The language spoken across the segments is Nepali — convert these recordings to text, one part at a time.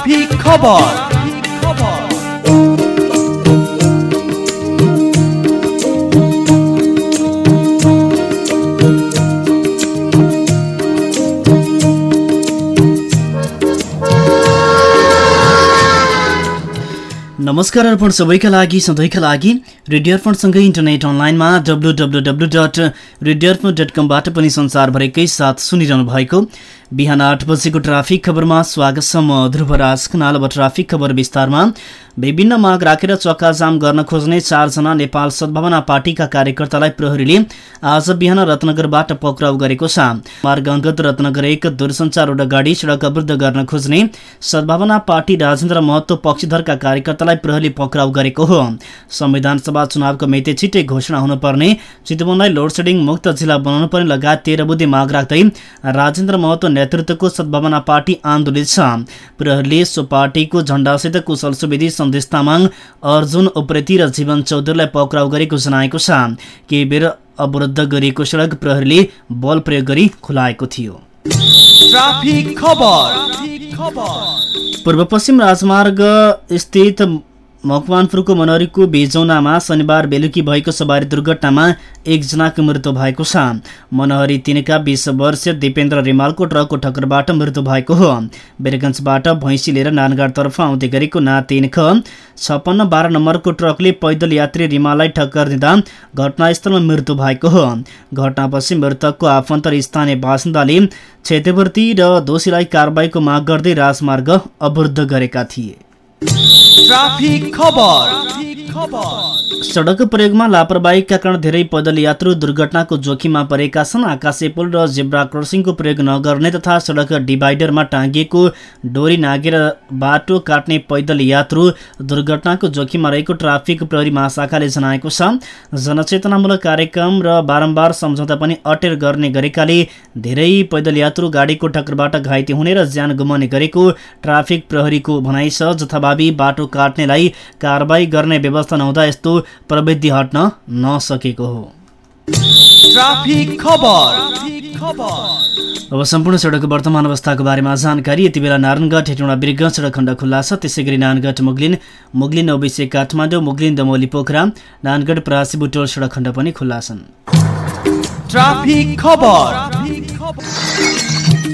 ट्राफिक खबर नमस्कार अर्पण सबैका लागि सधैँका लागि। रेडियो अर्पणसँगै इन्टरनेट अनलाइनमा W W W dot radio Arpan dot कमबाट पनि संसारभरिकै साथ सुनिरहनु भएको बिहान आठ बजेको ट्राफिक खबरमा स्वागत छ म ध्रुवराज खनाल अब ट्राफिक खबर विस्तारमा। विभिन्न माग राखेर चक्काजाम गर्न खोज्ने चारजना नेपाल सद्भावना पार्टीका कार्यकर्तालाई प्रहरीले आज बिहान रत्नगरबाट पक्राउ गरेको छ। मार्ग अङ्गत रत्नगर एक दूरसञ्चार रोड अगाडि सडक अवरुद्ध गर्न खोज्ने सद्भावना पार्टी राजेन्द्र महतो पक्षधरका कार्यकर्तालाई प्रहरीले पक्राउ गरेको हो। संविधान सभा चुनावको मिति छिट्टै घोषणा हुनुपर्ने चितवनलाई लोडसेडिङ मुक्त जिल्ला बनाउनु पर्ने लगायत तेह्र बुद्धि माग राख्दै राजेन्द्र महतो नेतृत्वको सद्भावना पार्टी आन्दोलित छ। प्रहरीले सो पार्टीको झण्डासित कुशल सुवेदी सन्देश तामाङ अर्जुन उप्रेती र जीवन चौधरीलाई पक्राउ गरेको जनाएको छ। केही बेर अवरुद्ध गरिएको सडक प्रहरीले बल प्रयोग गरी खुलाएको थियो। पूर्व पश्चिम राजमार्ग स्थित मकवानपुरको मनहरीको बेजौनामा शनिबार बेलुकी भएको सवारी दुर्घटनामा एकजनाको मृत्यु भएको छ। मनहरी तिनका बिस वर्षीय दिपेन्द्र रिमालको ट्रकको ठक्करबाट मृत्यु भएको हो। बेरगन्जबाट भैँसी लिएर नानगाडतर्फ आउँदै गरेको ना तिन ख छप्पन्न बाह्र नम्बरको ट्रकले पैदल यात्री रिमाललाई टक्कर दिँदा घटनास्थलमा मृत्यु भएको हो। घटनापछि मृतकको आफन्त र स्थानीय बासिन्दाले क्षतिपूर्ति र दोषीलाई कारवाहीको माग गर्दै राजमार्ग अवरुद्ध गरेका थिए। ट्राफिक खबर। सडक प्रयोगमा लापरवाहीका कारण धेरै पैदल यात्रु दुर्घटनाको जोखिममा परेका छन्। आकाशे पुल र जेब्रा क्रसिङको प्रयोग नगर्ने तथा सडक डिभाइडरमा टाँगिएको डोरी नागेर बाटो काट्ने पैदल यात्रु दुर्घटनाको जोखिममा रहेको ट्राफिक प्रहरी महाशाखाले जनाएको छ। जनचेतनामूलक कार्यक्रम र बारम्बार सम्झौता पनि अटेर गर्ने गरेकाले धेरै पैदल यात्रु गाडीको टक्करबाट घाइते हुने र ज्यान गुमाउने गरेको ट्राफिक प्रहरीको भनाइ छ। जथाभावी बाटो काट्नेलाई कारवाही गर्ने व्यवस्था नहुँदा यस्तो प्रविधि हट्न नसकेको हो। ट्राफिक खबर। अब सम्पूर्ण सडकको वर्तमान अवस्थाको बारेमा जानकारी। यति बेला नारायणगढ हेटौँडा बिर्ग सडक खण्ड खुल्ला छ। त्यसै गरी नानगढ मुगलिन मुगलिन ओबिसे काठमाडौँ मुगलिन दमोली पोखरा नानगढ परासी बुटोल सडक खण्ड पनि खुल्ला छन्।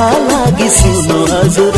लागि सुन हजुर।